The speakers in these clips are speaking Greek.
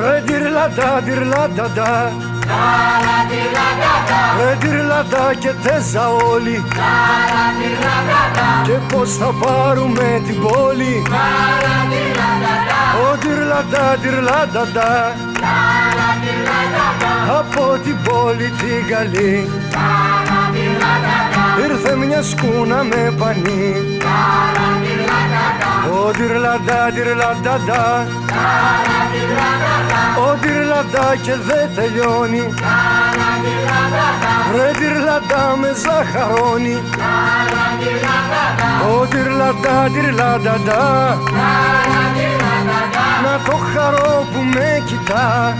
Ρε τυρλαντά, τυρλαντά Ρε τυρλαντά και τέζα όλοι. Και πως θα πάρουμε την πόλη. Ω τυρλαντά, τυρλαντά Από την πόλη την καλή Ήρθε μια σκούνα με πανί. Ω τυρλαντά, τυρλαντά Ω τυρλαντά και δεν τελειώνει. Βρε τυρλαντά με ζαχαρώνει. Ω τυρλαντά, τυρλαντά Να το χαρώ που με κοιτά.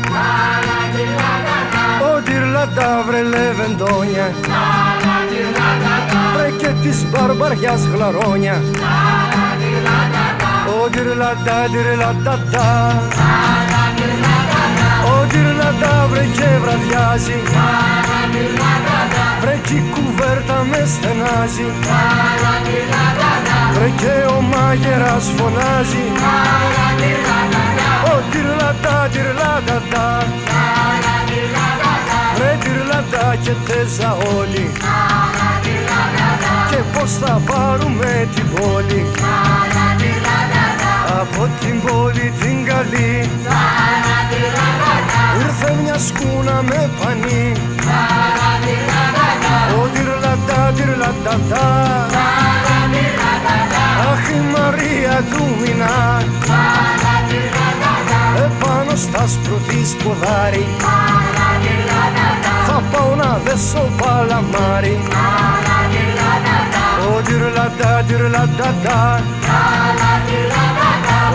Ω τυρλαντά βρε λεβεντόνια. Βρε και της μπαρμπαριάς γλαρόνια Ω τυρλαντά, τυρλαντά Ω τυρλαντά βρε και βραδιάζει. Βρε και η κουβέρτα με στενάζει. Βρε και ο μάγερας φωνάζει. Ω τυρλαντά, τυρλαντά Βρε τυρλαντά και τέζα όλοι. Και πως θα πάρουμε την πόλη Από την πόλη την καλή. Ήρθε μια σκούνα με πανί. Ω τυρλαντά, τυρλαντά Αχ η Μαρία του μηνά. Επάνω στα σπρωτής ποδάρι. Θα πάω να δέσω παλαμάρι. Ω τυρλαντά, τυρλαντά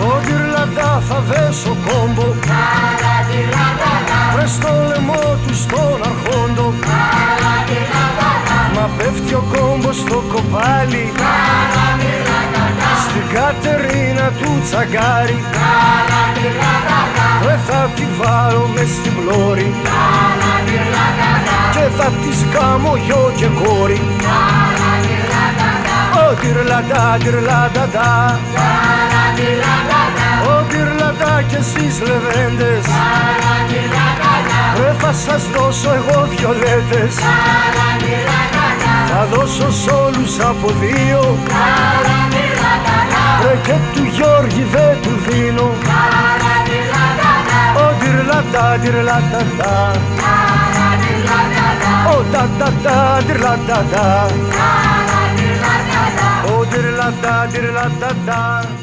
Ω τυρλαντά θα δέσω κόμπο. Βρε στο λαιμό του στον αρχόντο. Μα πέφτει ο κόμπος στο κοπάλι. Στην Κατερίνα του τσαγκάρι. Ρε θα τη βάλω μες στην πλώρη. Και θα της κάμω γιο και κόρη Ω τυρλαντά, τυρλαντά Ω τυρλαντά κι εσείς λεβέντες. Ρε θα σας δώσω εγώ βιολέτες Θα δώσω σ' όλους από δύο. Ρε και του Γιώργη δεν του δίνω. Ω τυρλαντά, τυρλαντά Ω τα τα τα τυρλαντά Ω τυρλαντά, τυρλαντά